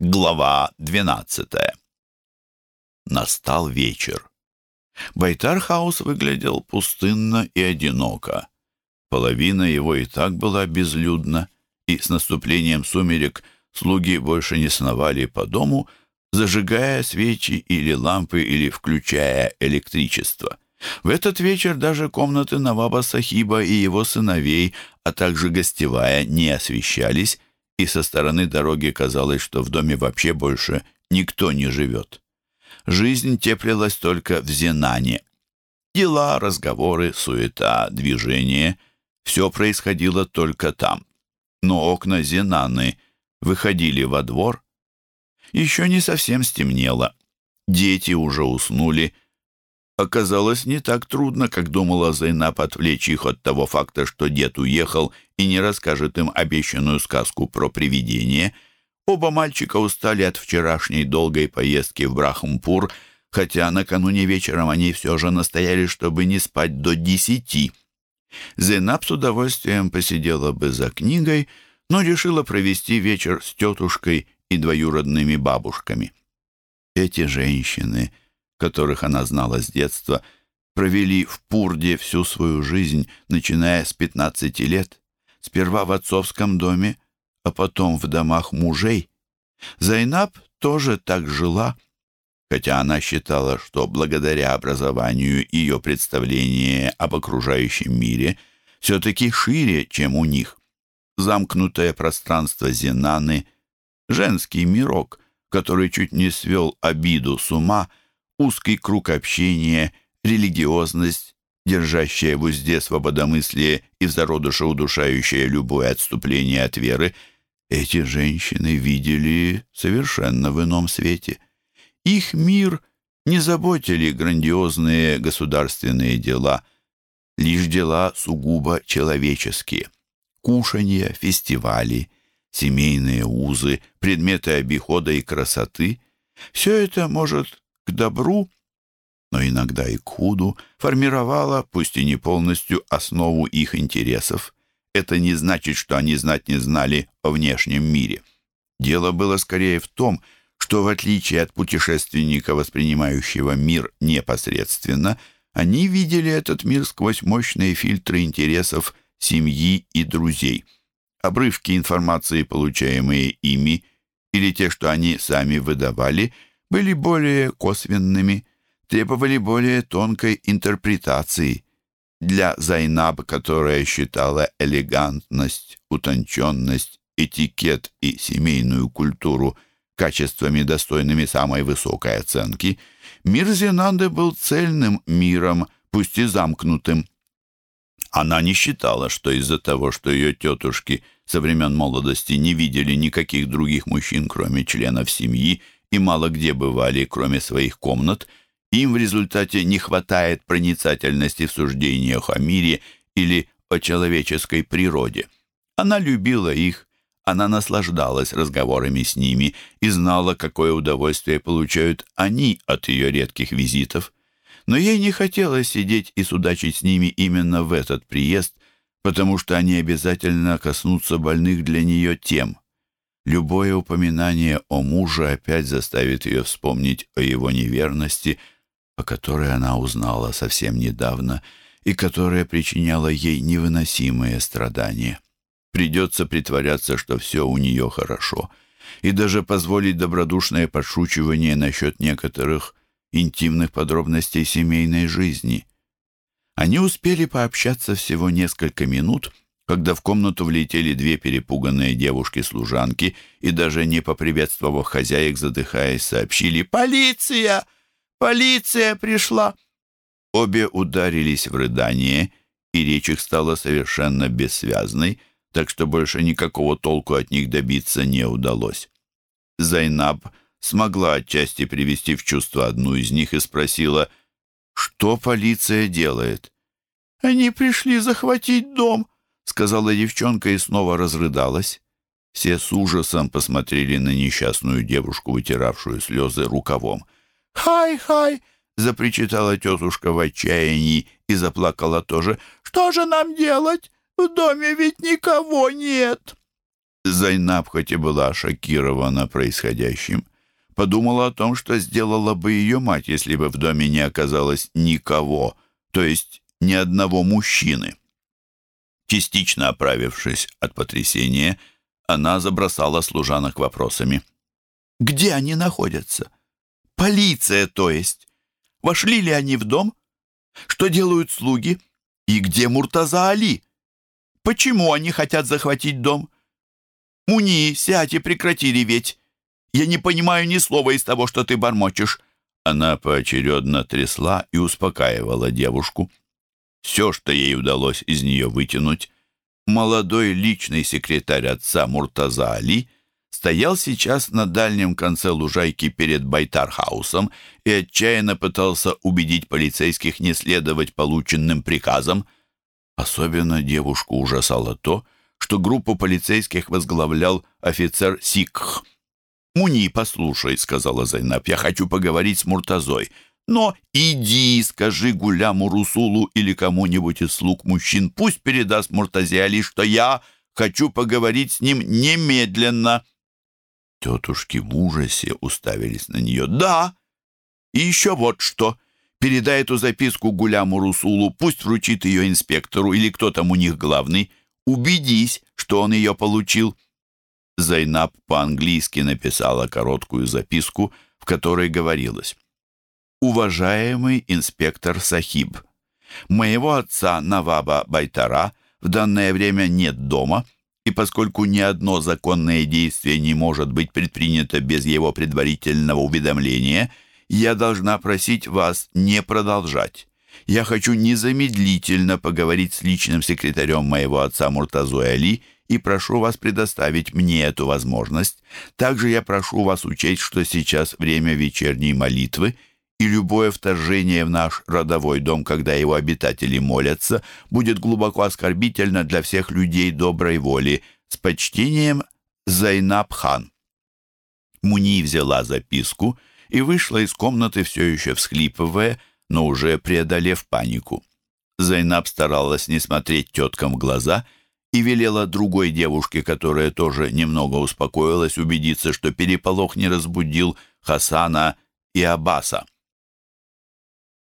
Глава двенадцатая. Настал вечер. Байтархаус выглядел пустынно и одиноко. Половина его и так была безлюдна, и с наступлением сумерек слуги больше не сновали по дому, зажигая свечи или лампы или включая электричество. В этот вечер даже комнаты Наваба Сахиба и его сыновей, а также гостевая, не освещались, и со стороны дороги казалось, что в доме вообще больше никто не живет. Жизнь теплилась только в Зенане. Дела, разговоры, суета, движение — все происходило только там. Но окна Зенаны выходили во двор. Еще не совсем стемнело. Дети уже уснули — Оказалось, не так трудно, как думала Зайнаб отвлечь их от того факта, что дед уехал и не расскажет им обещанную сказку про привидение. Оба мальчика устали от вчерашней долгой поездки в Брахмпур, хотя накануне вечером они все же настояли, чтобы не спать до десяти. Зайнаб с удовольствием посидела бы за книгой, но решила провести вечер с тетушкой и двоюродными бабушками. Эти женщины — которых она знала с детства, провели в Пурде всю свою жизнь, начиная с 15 лет, сперва в отцовском доме, а потом в домах мужей. Зайнаб тоже так жила, хотя она считала, что благодаря образованию ее представление об окружающем мире все-таки шире, чем у них. Замкнутое пространство Зенаны, женский мирок, который чуть не свел обиду с ума — узкий круг общения, религиозность, держащая в узде свободомыслие и в зародыше удушающая любое отступление от веры, эти женщины видели совершенно в ином свете. Их мир не заботили грандиозные государственные дела, лишь дела сугубо человеческие. Кушанья, фестивали, семейные узы, предметы обихода и красоты — все это может к добру, но иногда и к худу, формировала, пусть и не полностью, основу их интересов. Это не значит, что они знать не знали о внешнем мире. Дело было скорее в том, что в отличие от путешественника, воспринимающего мир непосредственно, они видели этот мир сквозь мощные фильтры интересов семьи и друзей. Обрывки информации, получаемые ими, или те, что они сами выдавали – были более косвенными, требовали более тонкой интерпретации. Для Зайнаб, которая считала элегантность, утонченность, этикет и семейную культуру качествами, достойными самой высокой оценки, мир Зенанды был цельным миром, пусть и замкнутым. Она не считала, что из-за того, что ее тетушки со времен молодости не видели никаких других мужчин, кроме членов семьи, и мало где бывали, кроме своих комнат, им в результате не хватает проницательности в суждениях о мире или о человеческой природе. Она любила их, она наслаждалась разговорами с ними и знала, какое удовольствие получают они от ее редких визитов. Но ей не хотелось сидеть и судачить с ними именно в этот приезд, потому что они обязательно коснутся больных для нее тем. Любое упоминание о муже опять заставит ее вспомнить о его неверности, о которой она узнала совсем недавно и которая причиняла ей невыносимые страдания. Придется притворяться, что все у нее хорошо, и даже позволить добродушное подшучивание насчет некоторых интимных подробностей семейной жизни. Они успели пообщаться всего несколько минут — когда в комнату влетели две перепуганные девушки-служанки и даже не поприветствовав хозяек, задыхаясь, сообщили «Полиция! Полиция пришла!» Обе ударились в рыдание, и речь их стала совершенно бессвязной, так что больше никакого толку от них добиться не удалось. Зайнаб смогла отчасти привести в чувство одну из них и спросила, что полиция делает. «Они пришли захватить дом», сказала девчонка и снова разрыдалась. Все с ужасом посмотрели на несчастную девушку, вытиравшую слезы рукавом. «Хай-хай!» — запричитала тетушка в отчаянии и заплакала тоже. «Что же нам делать? В доме ведь никого нет!» Зайнаб, хоть и была шокирована происходящим, подумала о том, что сделала бы ее мать, если бы в доме не оказалось никого, то есть ни одного мужчины. Частично оправившись от потрясения, она забросала служанок вопросами. «Где они находятся? Полиция, то есть? Вошли ли они в дом? Что делают слуги? И где Муртаза Али? Почему они хотят захватить дом? Муни, сядь и прекрати реветь. Я не понимаю ни слова из того, что ты бормочешь». Она поочередно трясла и успокаивала девушку. Все, что ей удалось из нее вытянуть, молодой личный секретарь отца Муртаза Али стоял сейчас на дальнем конце лужайки перед Байтархаусом и отчаянно пытался убедить полицейских не следовать полученным приказам. Особенно девушку ужасало то, что группу полицейских возглавлял офицер Сикх. «Муни, послушай», — сказала Зайнаб, — «я хочу поговорить с Муртазой». Но иди, скажи Гуляму Русулу или кому-нибудь из слуг мужчин, пусть передаст Муртазе Али, что я хочу поговорить с ним немедленно. Тетушки в ужасе уставились на нее. Да, и еще вот что. Передай эту записку Гуляму Русулу, пусть вручит ее инспектору или кто там у них главный. Убедись, что он ее получил. Зайнаб по-английски написала короткую записку, в которой говорилось. «Уважаемый инспектор Сахиб, моего отца Наваба Байтара в данное время нет дома, и поскольку ни одно законное действие не может быть предпринято без его предварительного уведомления, я должна просить вас не продолжать. Я хочу незамедлительно поговорить с личным секретарем моего отца Муртазой Али и прошу вас предоставить мне эту возможность. Также я прошу вас учесть, что сейчас время вечерней молитвы, и любое вторжение в наш родовой дом, когда его обитатели молятся, будет глубоко оскорбительно для всех людей доброй воли. С почтением, Зайнаб Хан. Муни взяла записку и вышла из комнаты, все еще всхлипывая, но уже преодолев панику. Зайнаб старалась не смотреть теткам в глаза и велела другой девушке, которая тоже немного успокоилась, убедиться, что переполох не разбудил Хасана и Аббаса.